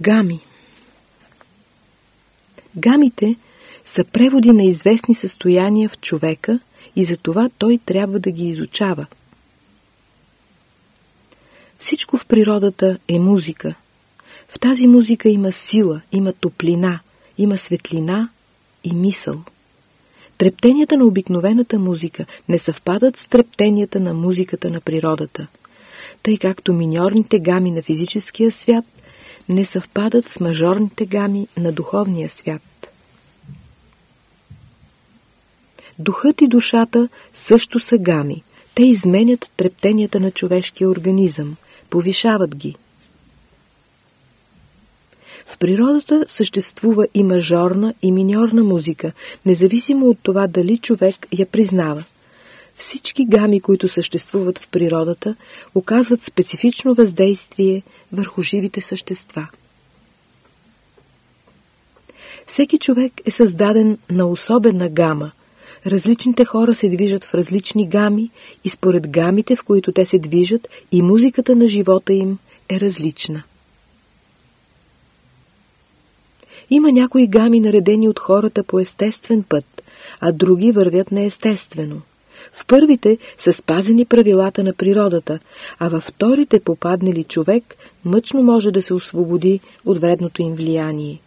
Гами Гамите са преводи на известни състояния в човека и затова той трябва да ги изучава. Всичко в природата е музика. В тази музика има сила, има топлина, има светлина и мисъл. Трептенията на обикновената музика не съвпадат с трептенията на музиката на природата, тъй както миньорните гами на физическия свят не съвпадат с мажорните гами на духовния свят. Духът и душата също са гами. Те изменят трептенията на човешкия организъм, повишават ги. В природата съществува и мажорна, и миньорна музика, независимо от това дали човек я признава. Всички гами, които съществуват в природата, оказват специфично въздействие върху живите същества. Всеки човек е създаден на особена гама. Различните хора се движат в различни гами и според гамите, в които те се движат, и музиката на живота им е различна. Има някои гами наредени от хората по естествен път, а други вървят неестествено. В първите са спазени правилата на природата, а във вторите попаднали човек мъчно може да се освободи от вредното им влияние.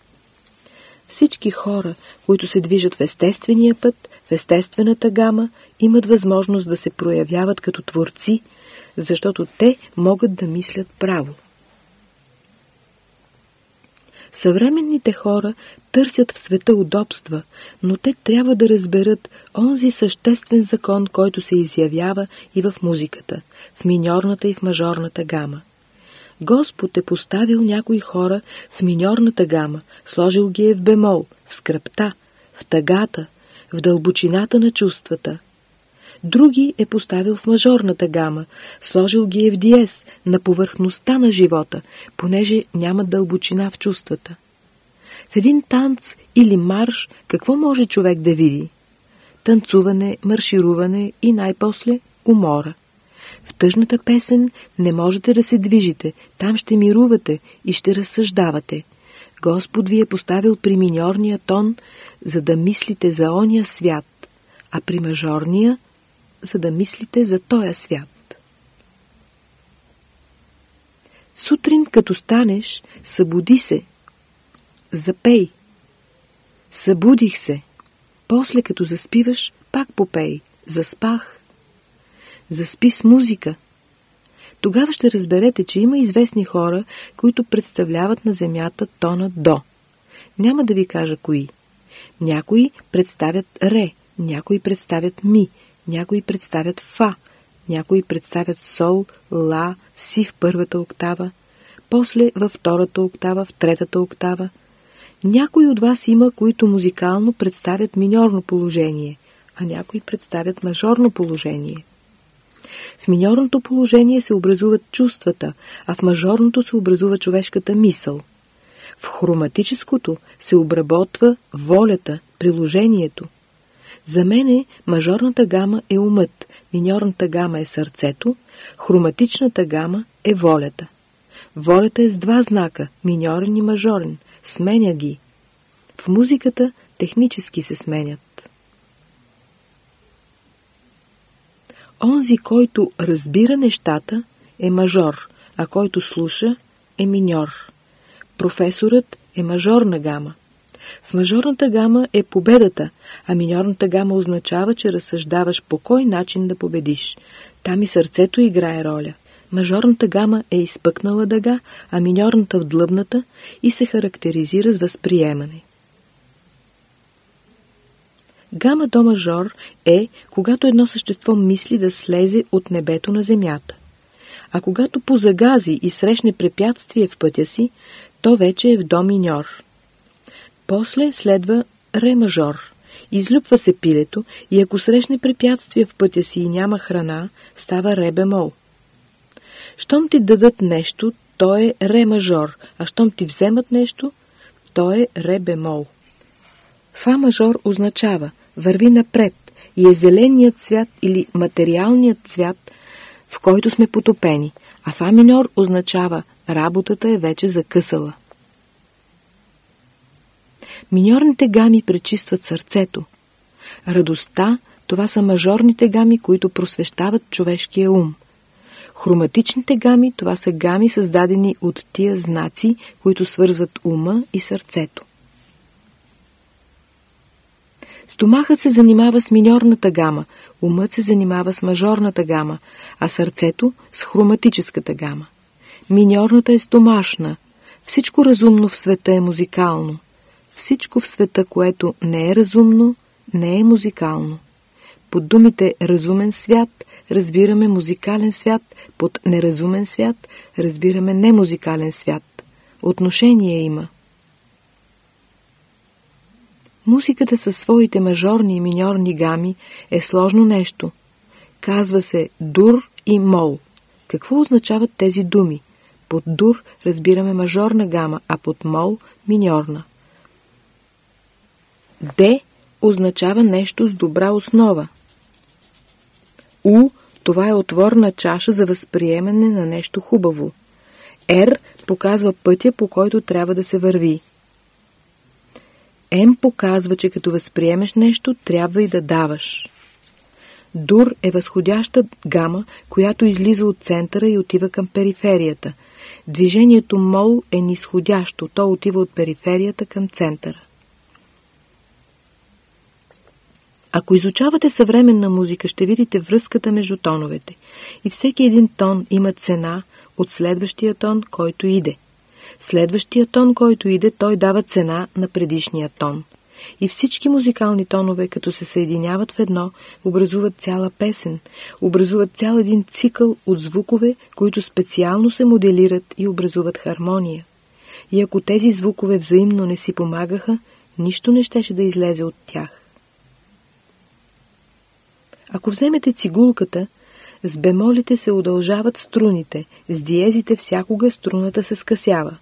Всички хора, които се движат в естествения път, в естествената гама, имат възможност да се проявяват като творци, защото те могат да мислят право. Съвременните хора търсят в света удобства, но те трябва да разберат онзи съществен закон, който се изявява и в музиката, в миньорната и в мажорната гама. Господ е поставил някои хора в миньорната гама, сложил ги е в бемол, в скръпта, в тъгата, в дълбочината на чувствата. Други е поставил в мажорната гама, сложил ги е в диез, на повърхността на живота, понеже няма дълбочина в чувствата. В един танц или марш какво може човек да види? Танцуване, маршируване и най-после умора. В тъжната песен не можете да се движите, там ще мирувате и ще разсъждавате. Господ ви е поставил при миньорния тон, за да мислите за ония свят, а при мажорния, за да мислите за тоя свят. Сутрин, като станеш, събуди се, запей. Събудих се. После, като заспиваш, пак попей. Заспах. Заспи с музика. Тогава ще разберете, че има известни хора, които представляват на земята тона до. Няма да ви кажа кои. Някои представят ре, някои представят ми, някои представят фа, някои представят сол, ла, си в първата октава, после във втората октава, в третата октава. Някои от вас има, които музикално представят миньорно положение, а някои представят мажорно положение. В миньорното положение се образуват чувствата, а в мажорното се образува човешката мисъл. В хроматическото се обработва волята, приложението. За мене мажорната гама е умът, миньорната гама е сърцето, хроматичната гама е волята. Волята е с два знака – миньорен и мажорен. Сменя ги. В музиката технически се сменят. Онзи, който разбира нещата, е мажор, а който слуша, е миньор. Професорът е мажорна гама. В мажорната гама е победата, а миньорната гама означава, че разсъждаваш по кой начин да победиш. Там и сърцето играе роля. Мажорната гама е изпъкнала дъга, а миньорната в длъбната и се характеризира с възприемане. Гама до мажор е, когато едно същество мисли да слезе от небето на земята. А когато позагази и срещне препятствие в пътя си, то вече е в до миньор. После следва ре мажор. Излюпва се пилето и ако срещне препятствие в пътя си и няма храна, става ре бемол. Щом ти дадат нещо, то е ре мажор, а щом ти вземат нещо, то е ре бемол. Фа мажор означава върви напред и е зеленият цвят или материалният цвят, в който сме потопени, а фа минор означава работата е вече закъсала. Миньорните гами пречистват сърцето. Радостта – това са мажорните гами, които просвещават човешкия ум. Хроматичните гами – това са гами създадени от тия знаци, които свързват ума и сърцето. Стомахът се занимава с миньорната гама, умът се занимава с мажорната гама, а сърцето с хроматическата гама. Миньорната е стомашна. Всичко разумно в света е музикално. Всичко в света, което не е разумно, не е музикално. Под думите разумен свят разбираме музикален свят, под неразумен свят разбираме немузикален свят. Отношение има. Музиката със своите мажорни и миньорни гами е сложно нещо. Казва се дур и мол. Какво означават тези думи? Под дур разбираме мажорна гама, а под мол – миньорна. Д означава нещо с добра основа. У – това е отворна чаша за възприемане на нещо хубаво. Р показва пътя, по който трябва да се върви. М показва, че като възприемеш нещо, трябва и да даваш. Дур е възходяща гама, която излиза от центъра и отива към периферията. Движението мол е нисходящо, то отива от периферията към центъра. Ако изучавате съвременна музика, ще видите връзката между тоновете. И всеки един тон има цена от следващия тон, който иде. Следващия тон, който иде, той дава цена на предишния тон. И всички музикални тонове, като се съединяват в едно, образуват цяла песен, образуват цял един цикъл от звукове, които специално се моделират и образуват хармония. И ако тези звукове взаимно не си помагаха, нищо не щеше да излезе от тях. Ако вземете цигулката, с бемолите се удължават струните, с диезите всякога струната се скъсява.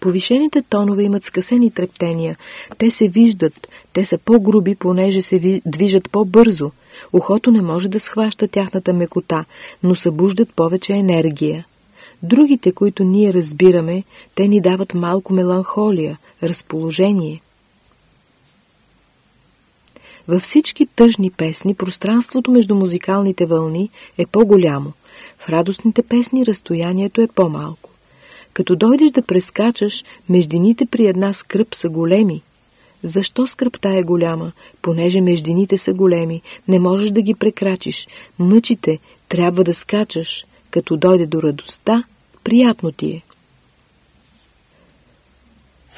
Повишените тонове имат скъсени трептения. Те се виждат, те са по-груби, понеже се движат по-бързо. Ухото не може да схваща тяхната мекота, но събуждат повече енергия. Другите, които ние разбираме, те ни дават малко меланхолия, разположение. Във всички тъжни песни пространството между музикалните вълни е по-голямо. В радостните песни разстоянието е по-малко. Като дойдеш да прескачаш, междините при една скръп са големи. Защо скръпта е голяма? Понеже междините са големи, не можеш да ги прекрачиш. Мъчите, трябва да скачаш. Като дойде до радостта, приятно ти е.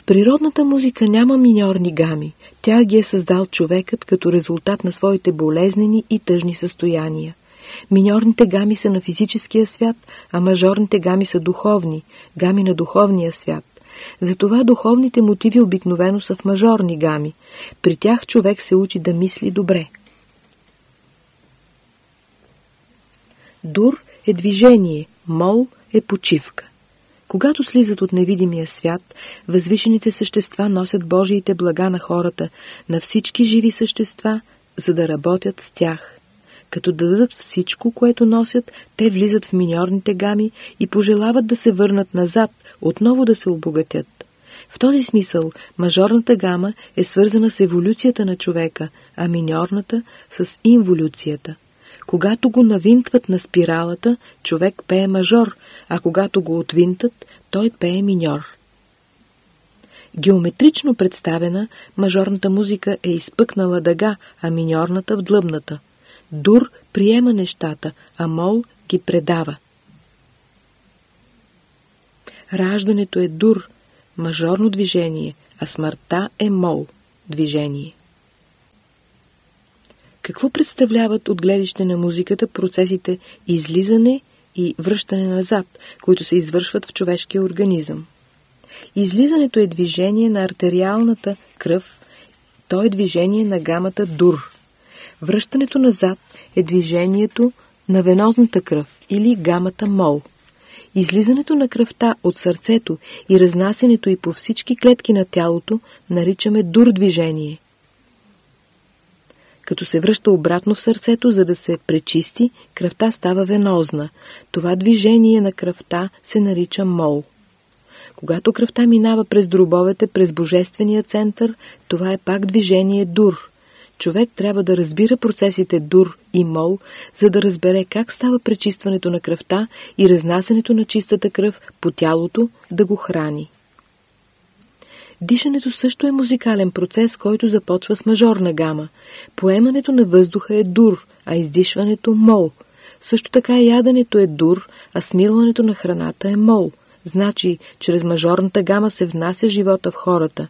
Природната музика няма миньорни гами. Тя ги е създал човекът като резултат на своите болезнени и тъжни състояния. Миньорните гами са на физическия свят, а мажорните гами са духовни, гами на духовния свят. Затова духовните мотиви обикновено са в мажорни гами. При тях човек се учи да мисли добре. Дур е движение, мол е почивка. Когато слизат от невидимия свят, възвишените същества носят Божиите блага на хората, на всички живи същества, за да работят с тях. Като дадат всичко, което носят, те влизат в миньорните гами и пожелават да се върнат назад, отново да се обогатят. В този смисъл мажорната гама е свързана с еволюцията на човека, а миньорната с инволюцията. Когато го навинтват на спиралата, човек пее мажор, а когато го отвинтат, той пее миньор. Геометрично представена, мажорната музика е изпъкнала дъга, а миньорната в длъбната – Дур приема нещата, а Мол ги предава. Раждането е дур, мажорно движение, а смъртта е мол, движение. Какво представляват от гледище на музиката процесите излизане и връщане назад, които се извършват в човешкия организъм? Излизането е движение на артериалната кръв, то е движение на гамата дур. Връщането назад е движението на венозната кръв или гамата мол. Излизането на кръвта от сърцето и разнасенето и по всички клетки на тялото наричаме дур движение. Като се връща обратно в сърцето, за да се пречисти, кръвта става венозна. Това движение на кръвта се нарича мол. Когато кръвта минава през дробовете, през божествения център, това е пак движение дур. Човек трябва да разбира процесите дур и мол, за да разбере как става пречистването на кръвта и разнасянето на чистата кръв по тялото да го храни. Дишането също е музикален процес, който започва с мажорна гама. Поемането на въздуха е дур, а издишването – мол. Също така яденето е дур, а смилването на храната е мол. Значи, чрез мажорната гама се внася живота в хората.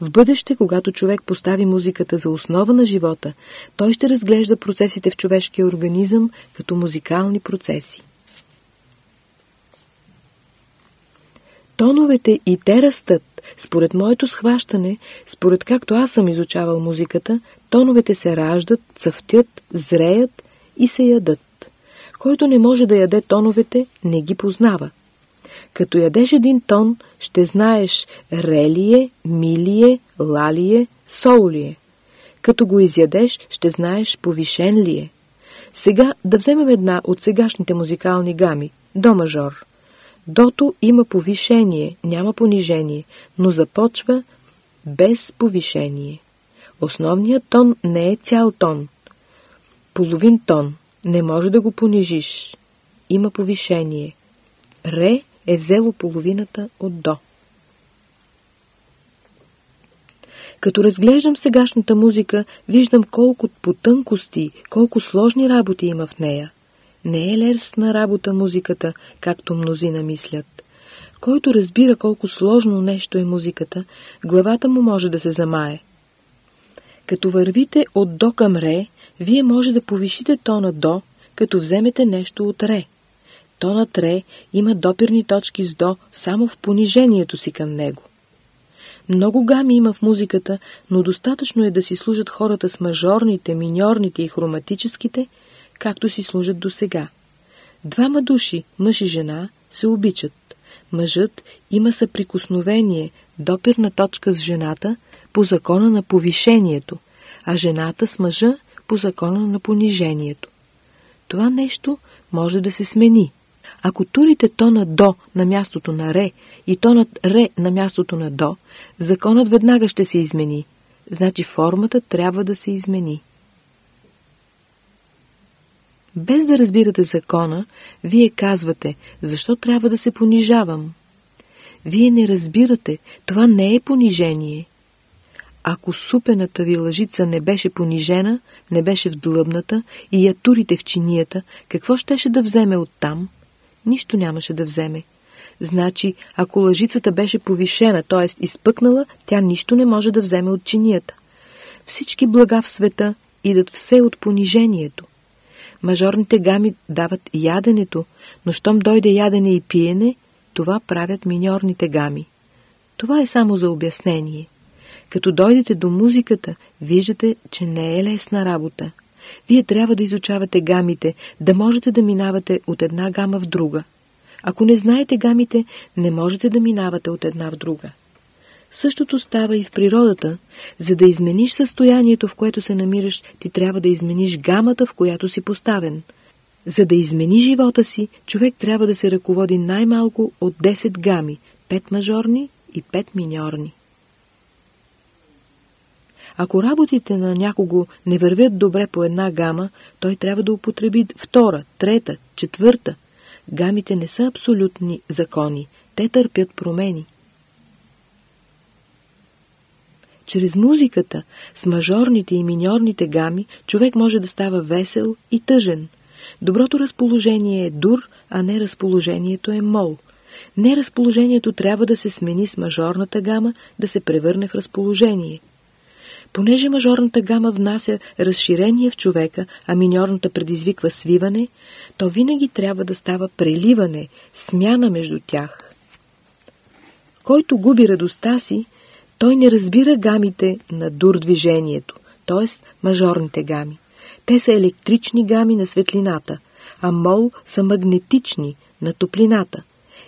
В бъдеще, когато човек постави музиката за основа на живота, той ще разглежда процесите в човешкия организъм като музикални процеси. Тоновете и те растат. Според моето схващане, според както аз съм изучавал музиката, тоновете се раждат, цъфтят, зреят и се ядат. Който не може да яде тоновете, не ги познава. Като ядеш един тон, ще знаеш релие, милие, лалие, солие. Като го изядеш, ще знаеш повишен ли е. Сега да вземем една от сегашните музикални гами – до мажор. Дото има повишение, няма понижение, но започва без повишение. Основният тон не е цял тон. Половин тон. Не може да го понижиш. Има повишение. Ре е взело половината от До. Като разглеждам сегашната музика, виждам колко потънкости, колко сложни работи има в нея. Не е лерсна работа музиката, както мнозина мислят. Който разбира колко сложно нещо е музиката, главата му може да се замае. Като вървите от до към ре, вие може да повишите тона до, като вземете нещо от ре. Тонът ре има допирни точки с до само в понижението си към него. Много гами има в музиката, но достатъчно е да си служат хората с мажорните, миньорните и хроматическите – както си служат до сега. Двама души, мъж и жена, се обичат. Мъжът има съприкосновение, допирна точка с жената по закона на повишението, а жената с мъжа по закона на понижението. Това нещо може да се смени. Ако турите тона до на мястото на ре и тонът ре на мястото на до, законът веднага ще се измени. Значи формата трябва да се измени. Без да разбирате закона, вие казвате, защо трябва да се понижавам? Вие не разбирате, това не е понижение. Ако супената ви лъжица не беше понижена, не беше в длъбната и я турите в чинията, какво щеше да вземе оттам? Нищо нямаше да вземе. Значи, ако лъжицата беше повишена, т.е. изпъкнала, тя нищо не може да вземе от чинията. Всички блага в света идат все от понижението. Мажорните гами дават яденето, но щом дойде ядене и пиене, това правят миньорните гами. Това е само за обяснение. Като дойдете до музиката, виждате, че не е лесна работа. Вие трябва да изучавате гамите, да можете да минавате от една гама в друга. Ако не знаете гамите, не можете да минавате от една в друга. Същото става и в природата. За да измениш състоянието, в което се намираш, ти трябва да измениш гамата, в която си поставен. За да измени живота си, човек трябва да се ръководи най-малко от 10 гами, 5 мажорни и 5 миньорни. Ако работите на някого не вървят добре по една гама, той трябва да употреби втора, трета, четвърта. Гамите не са абсолютни закони, те търпят промени. Чрез музиката, с мажорните и миньорните гами, човек може да става весел и тъжен. Доброто разположение е дур, а не разположението е мол. Не разположението трябва да се смени с мажорната гама, да се превърне в разположение. Понеже мажорната гама внася разширение в човека, а миньорната предизвиква свиване, то винаги трябва да става преливане, смяна между тях. Който губи радостта си, той не разбира гамите на дур движението, т.е. мажорните гами. Те са електрични гами на светлината, а мол са магнетични на топлината.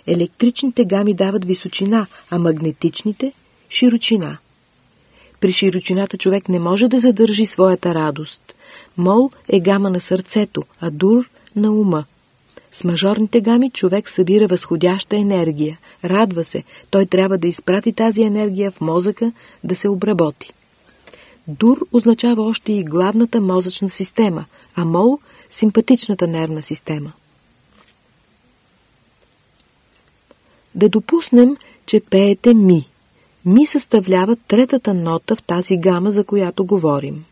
Електричните гами дават височина, а магнетичните – широчина. При широчината човек не може да задържи своята радост. Мол е гама на сърцето, а дур – на ума. С мажорните гами човек събира възходяща енергия, радва се, той трябва да изпрати тази енергия в мозъка да се обработи. Дур означава още и главната мозъчна система, а мол – симпатичната нервна система. Да допуснем, че пеете ми. Ми съставлява третата нота в тази гама, за която говорим.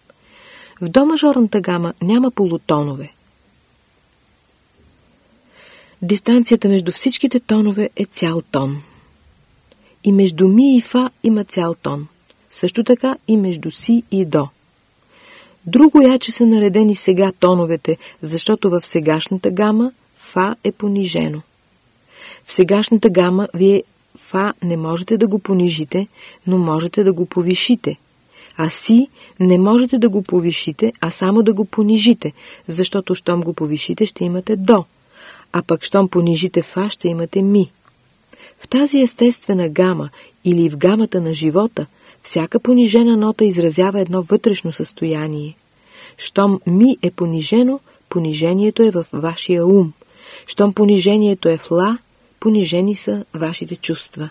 В до мажорната гама няма полутонове. Дистанцията между всичките тонове е цял тон. И между ми и фа има цял тон. Също така и между си и до. Друго я, че са наредени сега тоновете, защото в сегашната гама фа е понижено. В сегашната гама вие фа не можете да го понижите, но можете да го повишите. А си не можете да го повишите, а само да го понижите, защото щом го повишите ще имате до а пък щом понижите фа, ще имате ми. В тази естествена гама или в гамата на живота, всяка понижена нота изразява едно вътрешно състояние. Щом ми е понижено, понижението е в вашия ум. Щом понижението е в ла, понижени са вашите чувства.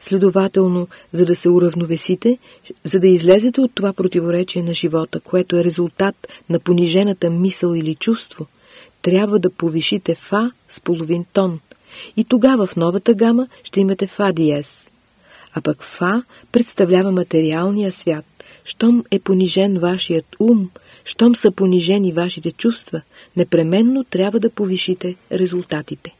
Следователно, за да се уравновесите, за да излезете от това противоречие на живота, което е резултат на понижената мисъл или чувство – трябва да повишите фа с половин тон. И тогава в новата гама ще имате фа диез. А пък фа представлява материалния свят. Щом е понижен вашият ум, щом са понижени вашите чувства, непременно трябва да повишите резултатите.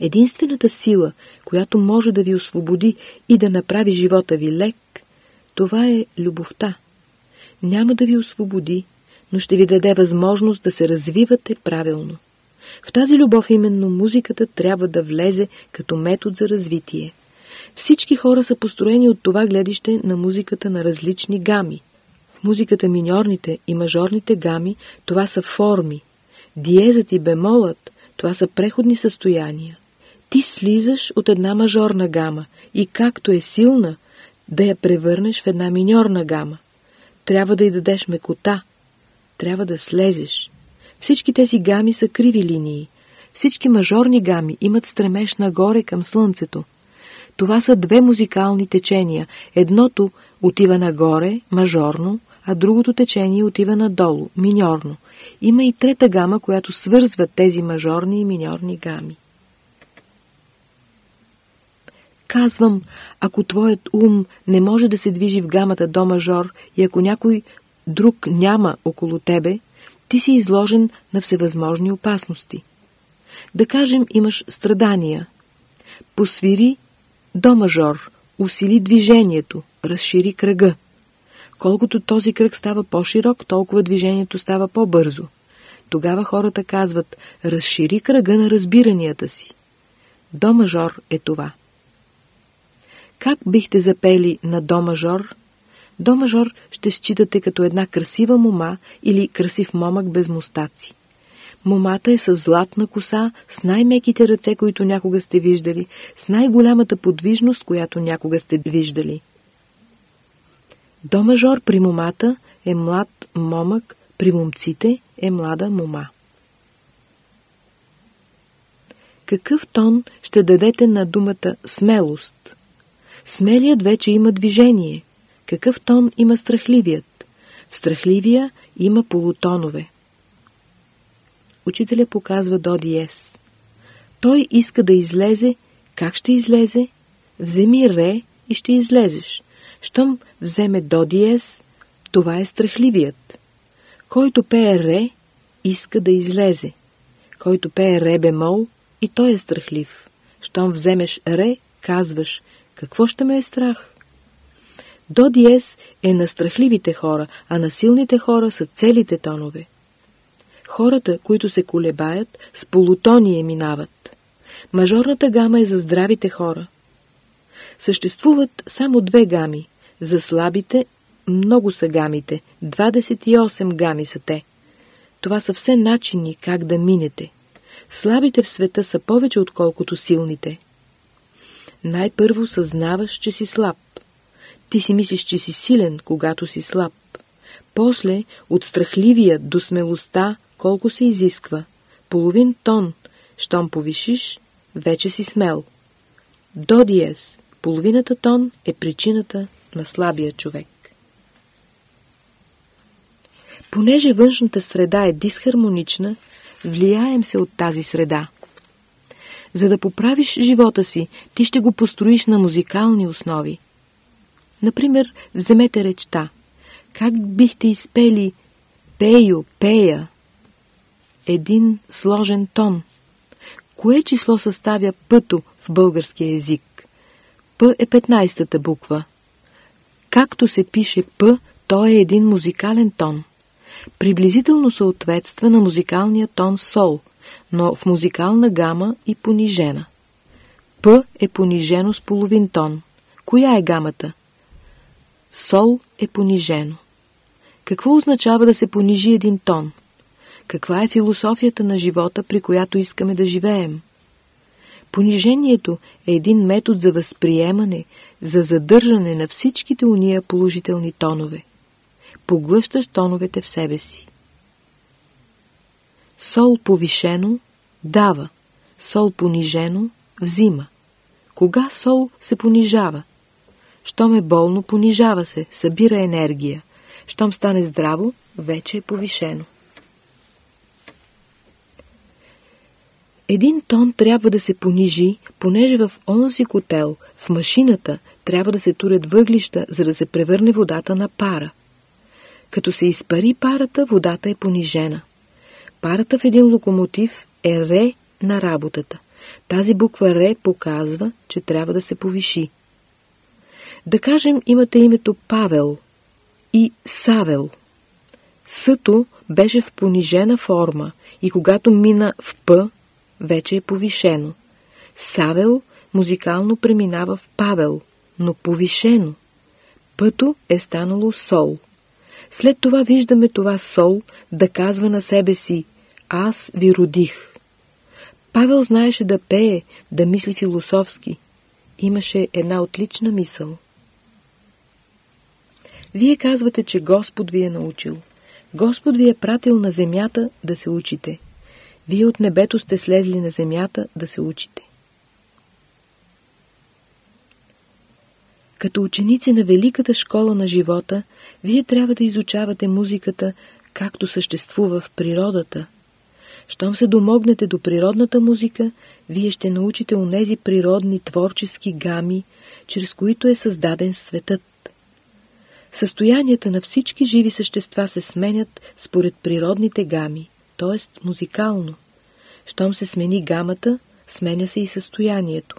Единствената сила, която може да ви освободи и да направи живота ви лек, това е любовта няма да ви освободи, но ще ви даде възможност да се развивате правилно. В тази любов именно музиката трябва да влезе като метод за развитие. Всички хора са построени от това гледище на музиката на различни гами. В музиката миньорните и мажорните гами това са форми. Диезът и бемолът това са преходни състояния. Ти слизаш от една мажорна гама и както е силна, да я превърнеш в една миньорна гама. Трябва да й дадеш мекота. Трябва да слезеш. Всички тези гами са криви линии. Всички мажорни гами имат стремеж нагоре към слънцето. Това са две музикални течения. Едното отива нагоре, мажорно, а другото течение отива надолу, миньорно. Има и трета гама, която свързва тези мажорни и миньорни гами. Казвам, ако твоят ум не може да се движи в гамата до мажор и ако някой друг няма около тебе, ти си изложен на всевъзможни опасности. Да кажем, имаш страдания. Посвири до мажор, усили движението, разшири кръга. Колкото този кръг става по-широк, толкова движението става по-бързо. Тогава хората казват, разшири кръга на разбиранията си. До мажор е това. Как бихте запели на до мажор? До мажор ще считате като една красива мома или красив момък без мустаци. Момата е с златна коса, с най-меките ръце, които някога сте виждали, с най-голямата подвижност, която някога сте виждали. До мажор при момата е млад момък, при момците е млада мома. Какъв тон ще дадете на думата смелост? Смелият вече има движение. Какъв тон има страхливият? В страхливия има полутонове. Учителя показва до диез. Той иска да излезе. Как ще излезе? Вземи ре и ще излезеш. Щом вземе до диез, това е страхливият. Който пее ре, иска да излезе. Който пее ре бемол, и той е страхлив. Щом вземеш ре, казваш – какво ще ме е страх? До диез е на страхливите хора, а на силните хора са целите тонове. Хората, които се колебаят, с полутоние минават. Мажорната гама е за здравите хора. Съществуват само две гами. За слабите много са гамите. 28 гами са те. Това са все начини как да минете. Слабите в света са повече отколкото силните най-първо съзнаваш, че си слаб. Ти си мислиш, че си силен, когато си слаб. После от страхливия до смелостта колко се изисква? Половин тон. Щом повишиш, вече си смел. До диез. Половината тон е причината на слабия човек. Понеже външната среда е дисхармонична, влияем се от тази среда. За да поправиш живота си, ти ще го построиш на музикални основи. Например, вземете речта. Как бихте изпели «Пею, пея» един сложен тон? Кое число съставя пъто в българския език? П е 15-та буква. Както се пише П, то е един музикален тон. Приблизително съответства на музикалния тон сол, но в музикална гама и понижена. П е понижено с половин тон. Коя е гамата? Сол е понижено. Какво означава да се понижи един тон? Каква е философията на живота, при която искаме да живеем? Понижението е един метод за възприемане, за задържане на всичките уния положителни тонове. Поглъщаш тоновете в себе си. Сол повишено дава, сол понижено взима. Кога сол се понижава? Щом е болно, понижава се, събира енергия. Щом стане здраво, вече е повишено. Един тон трябва да се понижи, понеже в онзи котел, в машината, трябва да се турят въглища, за да се превърне водата на пара. Като се изпари парата, водата е понижена. Парата в един локомотив е ре на работата. Тази буква ре показва, че трябва да се повиши. Да кажем, имате името Павел и Савел. Съто беше в понижена форма и когато мина в П, вече е повишено. Савел музикално преминава в Павел, но повишено. Пъто е станало сол. След това виждаме това сол да казва на себе си «Аз ви родих». Павел знаеше да пее, да мисли философски. Имаше една отлична мисъл. Вие казвате, че Господ ви е научил. Господ ви е пратил на земята да се учите. Вие от небето сте слезли на земята да се учите. Като ученици на великата школа на живота, вие трябва да изучавате музиката, както съществува в природата. Щом се домогнете до природната музика, вие ще научите онези природни творчески гами, чрез които е създаден светът. Състоянията на всички живи същества се сменят според природните гами, т.е. музикално. Щом се смени гамата, сменя се и състоянието.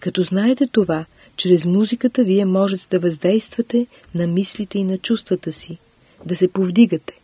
Като знаете това, чрез музиката вие можете да въздействате на мислите и на чувствата си, да се повдигате.